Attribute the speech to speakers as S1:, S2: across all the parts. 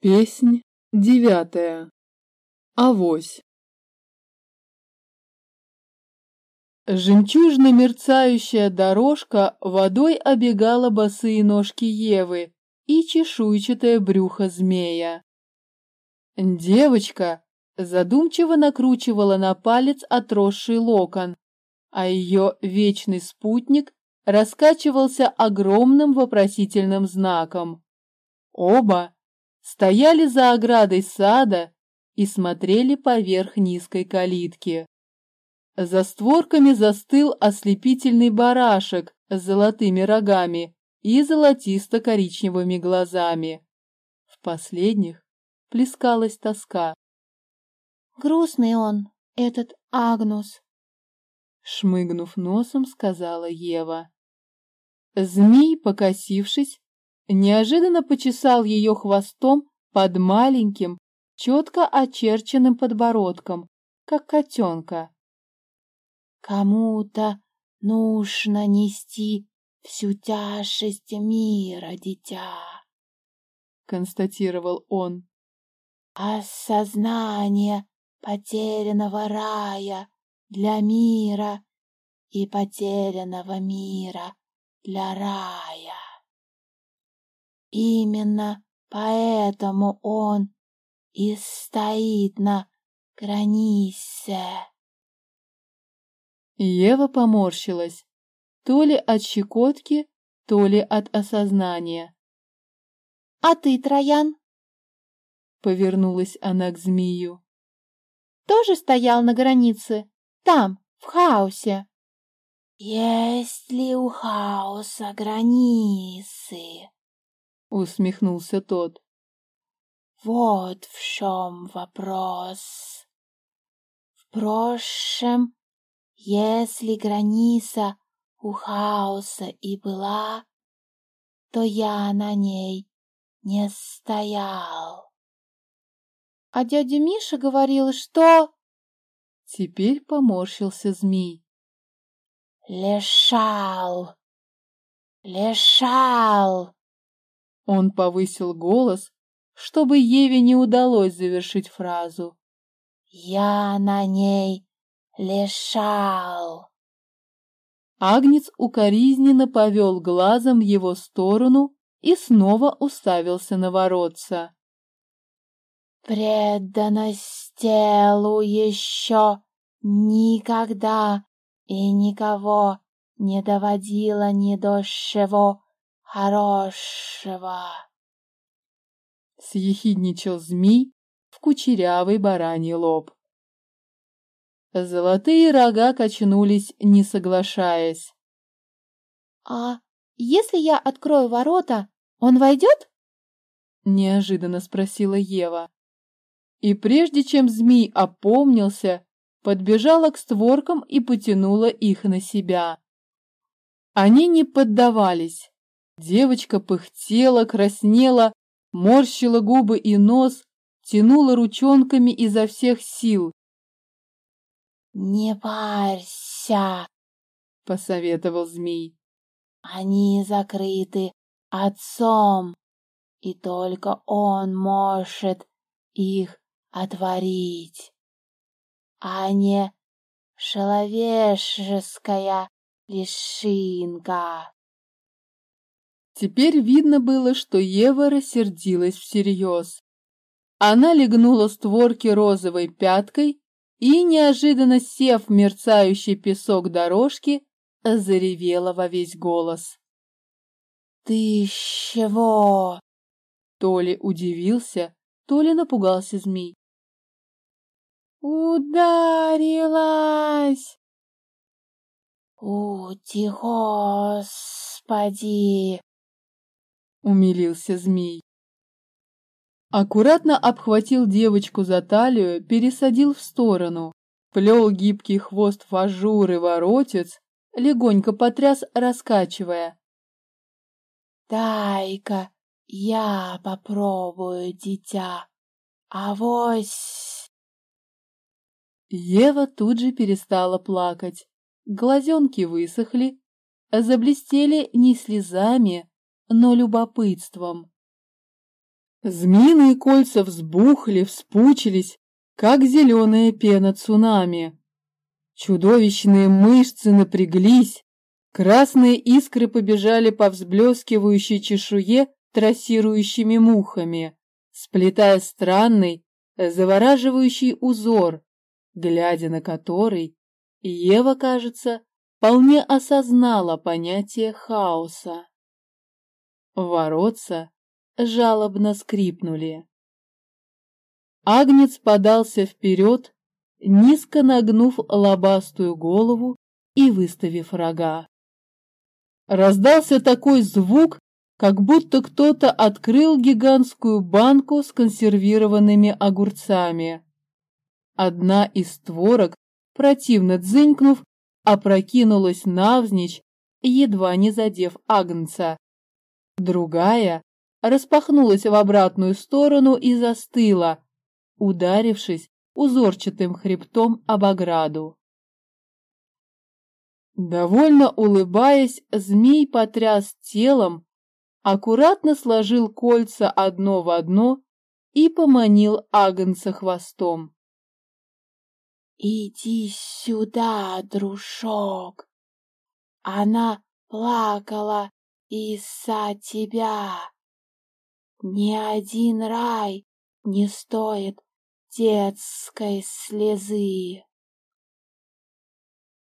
S1: Песнь девятая. Авось. Жемчужно мерцающая дорожка водой обегала босые ножки Евы и чешуйчатое брюхо змея. Девочка задумчиво накручивала на палец отросший локон, а ее вечный спутник раскачивался огромным вопросительным знаком. Оба стояли за оградой сада и смотрели поверх низкой калитки. За створками застыл ослепительный барашек с золотыми рогами и золотисто-коричневыми глазами. В последних плескалась тоска.
S2: «Грустный он, этот Агнус», —
S1: шмыгнув носом, сказала Ева. Змей, покосившись, неожиданно почесал ее хвостом под маленьким, четко очерченным подбородком, как котенка.
S2: «Кому-то нужно нести всю тяжесть мира, дитя», — констатировал он. «Осознание потерянного рая для мира и потерянного мира для рая. Именно поэтому он и стоит на границе.
S1: Ева поморщилась, то ли от щекотки, то ли от осознания.
S2: — А ты, Троян?
S1: — повернулась она к змею.
S2: — Тоже стоял на границе, там, в хаосе?
S3: — Есть ли у хаоса границы?
S1: — усмехнулся тот.
S3: «Вот в чем вопрос. В прошлом, если граница у хаоса и была, то я на ней не стоял».
S2: А дядя Миша говорил, что...
S1: Теперь поморщился змей.
S3: «Лешал! Лешал!»
S1: Он повысил голос, чтобы Еве не удалось завершить фразу.
S3: «Я на ней лишал!»
S1: Агнец укоризненно повел глазом в его сторону и снова уставился на воротца.
S3: «Преданность телу еще никогда и никого не доводила ни до чего хорошего.
S1: Съехидничал змей в кучерявый бараний лоб. Золотые рога качнулись, не соглашаясь.
S2: — А если я открою ворота, он войдет?
S1: — неожиданно спросила Ева. И прежде чем змей опомнился, подбежала к створкам и потянула их на себя. Они не поддавались, Девочка пыхтела, краснела, морщила губы и нос, тянула ручонками изо всех сил.
S3: «Не парься!»
S1: — посоветовал змей.
S3: «Они закрыты отцом, и только он может их отворить, а не человеческая лишинка».
S1: Теперь видно было, что Ева рассердилась всерьез. Она легнула створки розовой пяткой и, неожиданно сев в мерцающий песок дорожки, заревела во весь голос.
S3: «Ты чего?»
S1: То ли удивился, то ли напугался змей.
S2: «Ударилась!»
S3: «Ути, Господи!»
S1: Умилился змей. Аккуратно обхватил девочку за талию, пересадил в сторону, плел гибкий хвост в ажур воротец, легонько потряс, раскачивая.
S3: «Дай-ка я попробую, дитя, авось!»
S1: Ева тут же перестала плакать, глазенки высохли, заблестели не слезами, но любопытством. Змеиные кольца взбухли, вспучились, как зеленая пена цунами. Чудовищные мышцы напряглись, красные искры побежали по взблескивающей чешуе трассирующими мухами, сплетая странный, завораживающий узор, глядя на который, Ева, кажется, вполне осознала понятие хаоса. Воротца жалобно скрипнули. Агнец подался вперед, низко нагнув лобастую голову и выставив рога. Раздался такой звук, как будто кто-то открыл гигантскую банку с консервированными огурцами. Одна из створок, противно дзынькнув, опрокинулась навзничь, едва не задев Агнца. Другая распахнулась в обратную сторону и застыла, ударившись узорчатым хребтом об ограду. Довольно улыбаясь, змей потряс телом, аккуратно сложил кольца одно в одно и поманил Агнца хвостом.
S3: «Иди сюда, дружок! Она плакала из-за тебя. Ни один рай не стоит детской слезы.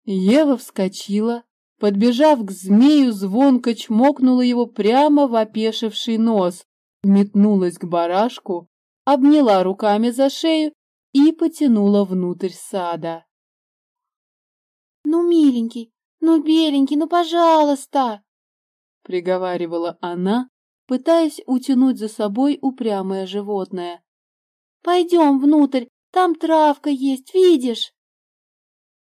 S1: Ева вскочила, подбежав к змею, звонко чмокнула его прямо в опешивший нос, метнулась к барашку, обняла руками за шею и потянула внутрь сада.
S2: «Ну, миленький, ну, беленький, ну, пожалуйста!» — приговаривала
S1: она, пытаясь утянуть за собой упрямое животное.
S2: «Пойдем внутрь, там травка есть, видишь?»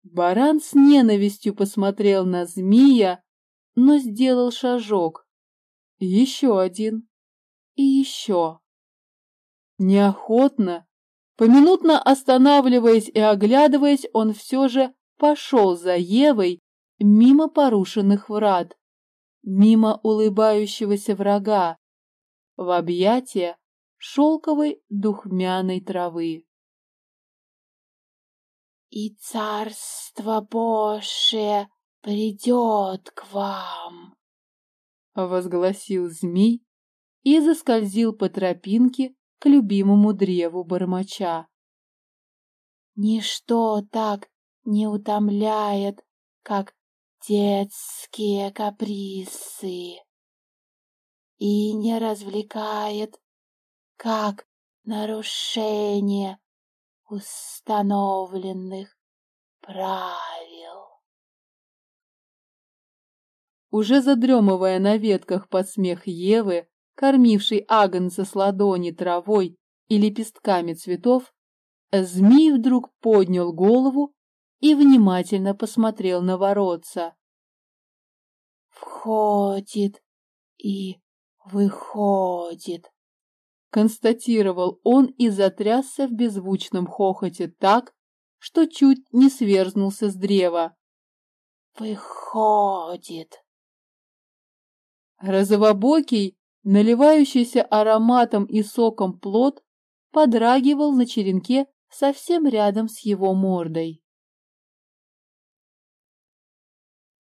S1: Баран с ненавистью посмотрел на змея, но сделал шажок. Еще один. И еще. Неохотно, поминутно останавливаясь и оглядываясь, он все же пошел за Евой мимо порушенных врат мимо улыбающегося врага, в объятия шелковой духмяной травы.
S3: «И царство Божие придет к вам!»
S1: — возгласил змей и заскользил по тропинке к любимому древу бормоча.
S3: «Ничто так не утомляет, как детские каприсы и не развлекает, как нарушение установленных правил.
S1: Уже задремывая на ветках под смех Евы, кормившей агнца с ладони травой и лепестками цветов, змей вдруг поднял голову и внимательно посмотрел на воротца.
S3: «Входит и выходит», —
S1: констатировал он и затрясся в беззвучном хохоте так, что чуть не сверзнулся с древа.
S3: «Выходит».
S1: Розовобокий, наливающийся ароматом и соком плод, подрагивал на черенке совсем рядом с его мордой.